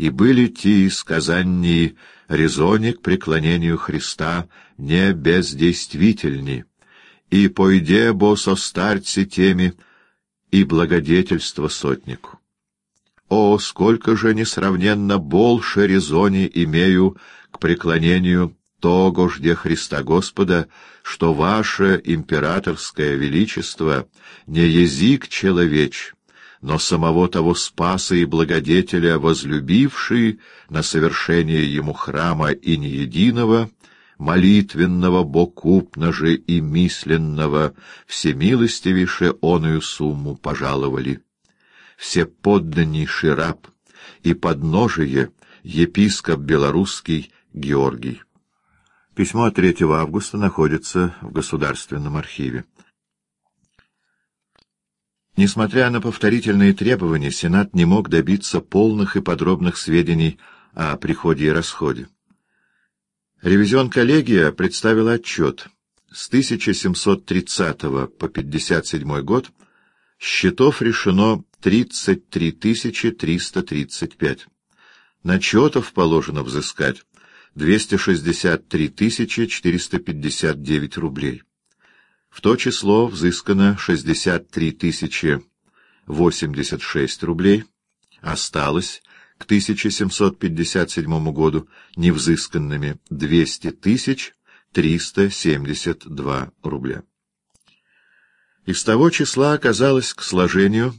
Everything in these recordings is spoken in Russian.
и были ти сказанни резони к преклонению Христа не бездействительни, и пойде бо со старцы теми, и благодетельство сотнику. О, сколько же несравненно больше резони имею к преклонению того жде Христа Господа, что ваше императорское величество не язык человеч, но самого того Спаса и Благодетеля, возлюбивший на совершение ему храма и не единого, молитвенного, бокупно же и мисленного, всемилостивейше оную сумму пожаловали. Все подданнейший раб и подножие епископ белорусский Георгий. Письмо 3 августа находится в Государственном архиве. Несмотря на повторительные требования, Сенат не мог добиться полных и подробных сведений о приходе и расходе. Ревизион-коллегия представила отчет. С 1730 по 57 год счетов решено 33 335. Начетов положено взыскать 263 459 рублей. В то число взыскано 63 086 рублей, осталось к 1757 году невзысканными 200 372 рубля. Из того числа оказалось к сложению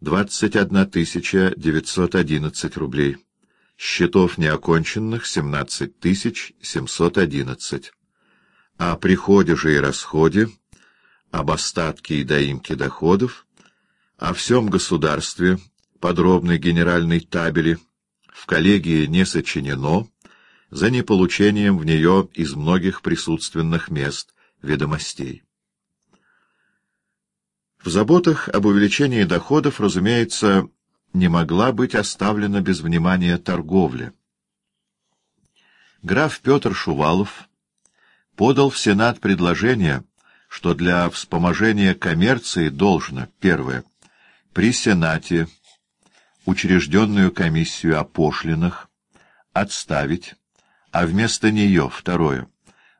21 911 рублей счетов неоконченных — 17 711. О приходе же и расходе, об остатке и доимке доходов, о всем государстве, подробной генеральной табели, в коллегии не сочинено, за неполучением в нее из многих присутственных мест ведомостей. В заботах об увеличении доходов, разумеется, не могла быть оставлена без внимания торговля. Граф Петр Шувалов подал в Сенат предложение, что для вспоможения коммерции должно, первое, при Сенате учрежденную комиссию о пошлинах отставить, а вместо нее, второе,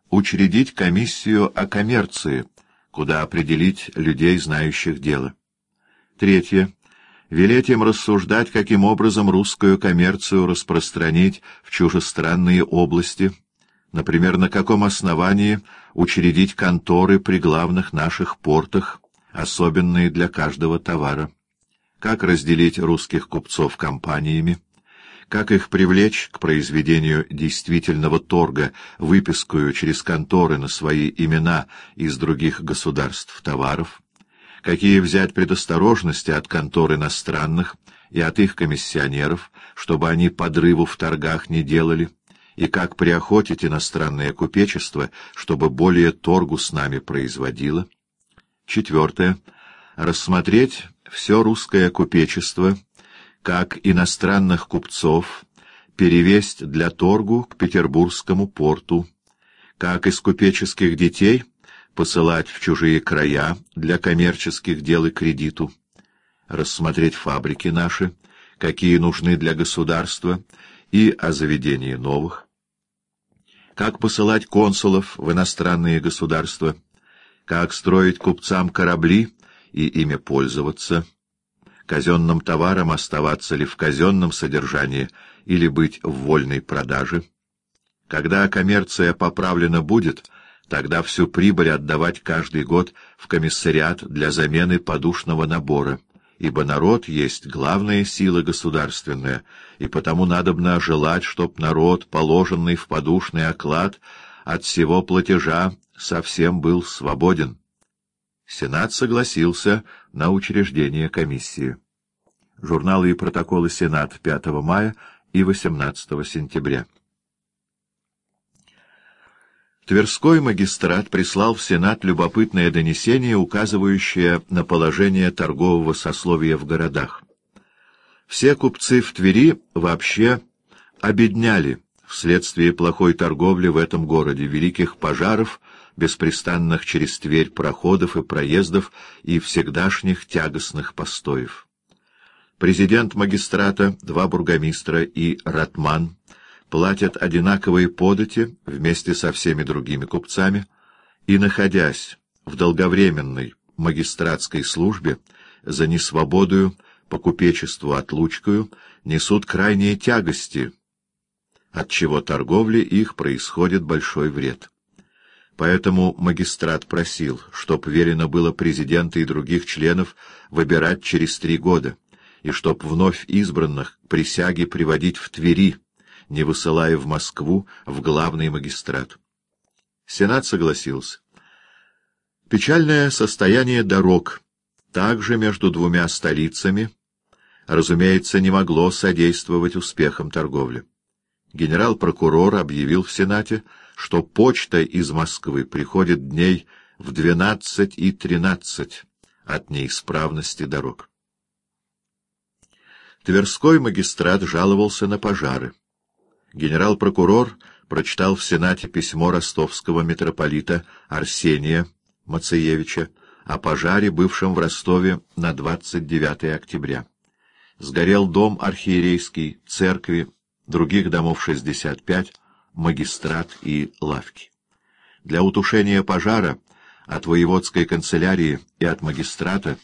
учредить комиссию о коммерции, куда определить людей, знающих дело. Третье велеть им рассуждать, каким образом русскую коммерцию распространить в чужестранные области, например, на каком основании учредить конторы при главных наших портах, особенные для каждого товара, как разделить русских купцов компаниями, как их привлечь к произведению действительного торга, выпискую через конторы на свои имена из других государств товаров, какие взять предосторожности от контор иностранных и от их комиссионеров, чтобы они подрыву в торгах не делали, и как приохотить иностранное купечество, чтобы более торгу с нами производило. Четвертое. Рассмотреть все русское купечество, как иностранных купцов, перевесть для торгу к Петербургскому порту, как из купеческих детей — посылать в чужие края для коммерческих дел и кредиту, рассмотреть фабрики наши, какие нужны для государства, и о заведении новых, как посылать консулов в иностранные государства, как строить купцам корабли и ими пользоваться, казенным товаром оставаться ли в казенном содержании или быть в вольной продаже. Когда коммерция поправлена будет — тогда всю прибыль отдавать каждый год в комиссариат для замены подушного набора, ибо народ есть главная сила государственная, и потому надобно желать, чтоб народ, положенный в подушный оклад, от всего платежа совсем был свободен. Сенат согласился на учреждение комиссии. Журналы и протоколы Сената 5 мая и 18 сентября. Тверской магистрат прислал в Сенат любопытное донесение, указывающее на положение торгового сословия в городах. Все купцы в Твери вообще обедняли вследствие плохой торговли в этом городе, великих пожаров, беспрестанных через Тверь проходов и проездов и всегдашних тягостных постоев. Президент магистрата, два бургомистра и ратман платят одинаковые подати вместе со всеми другими купцами и, находясь в долговременной магистратской службе, за несвободою по купечеству отлучкою несут крайние тягости, от чего торговли их происходит большой вред. Поэтому магистрат просил, чтоб верено было президента и других членов выбирать через три года, и чтоб вновь избранных присяги приводить в Твери, не высылая в Москву в главный магистрат. Сенат согласился. Печальное состояние дорог, также между двумя столицами, разумеется, не могло содействовать успехам торговли. Генерал-прокурор объявил в Сенате, что почта из Москвы приходит дней в двенадцать и тринадцать от неисправности дорог. Тверской магистрат жаловался на пожары. Генерал-прокурор прочитал в Сенате письмо ростовского митрополита Арсения Мацеевича о пожаре, бывшем в Ростове на 29 октября. Сгорел дом архиерейский, церкви, других домов 65, магистрат и лавки. Для утушения пожара от воеводской канцелярии и от магистрата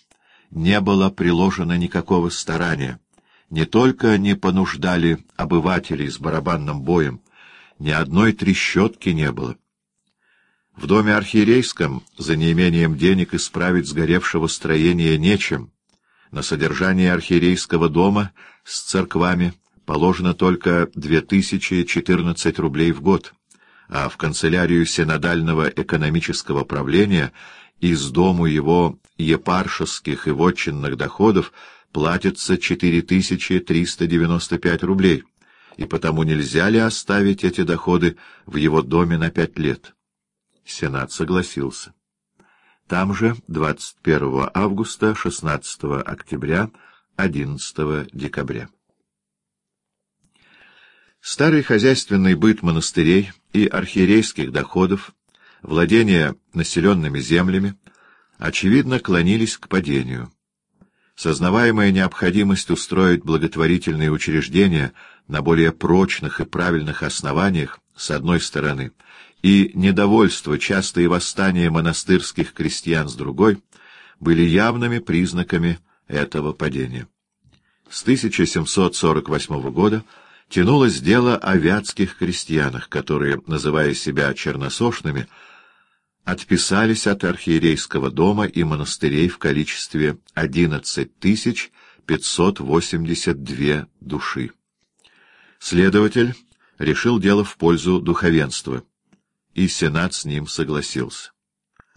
не было приложено никакого старания. Не только не понуждали обывателей с барабанным боем, ни одной трещотки не было. В доме архиерейском за неимением денег исправить сгоревшего строения нечем. На содержание архиерейского дома с церквами положено только 2014 рублей в год, а в канцелярию синодального экономического правления из дому его епаршеских и вотчинных доходов платится 4395 рублей, и потому нельзя ли оставить эти доходы в его доме на пять лет? Сенат согласился. Там же 21 августа, 16 октября, 11 декабря. Старый хозяйственный быт монастырей и архиерейских доходов, владения населенными землями, очевидно, клонились к падению. Сознаваемая необходимость устроить благотворительные учреждения на более прочных и правильных основаниях, с одной стороны, и недовольство, частые восстания монастырских крестьян с другой, были явными признаками этого падения. С 1748 года тянулось дело о вятских крестьянах, которые, называя себя черносошными, отписались от архиерейского дома и монастырей в количестве 11 582 души. Следователь решил дело в пользу духовенства и Сенат с ним согласился.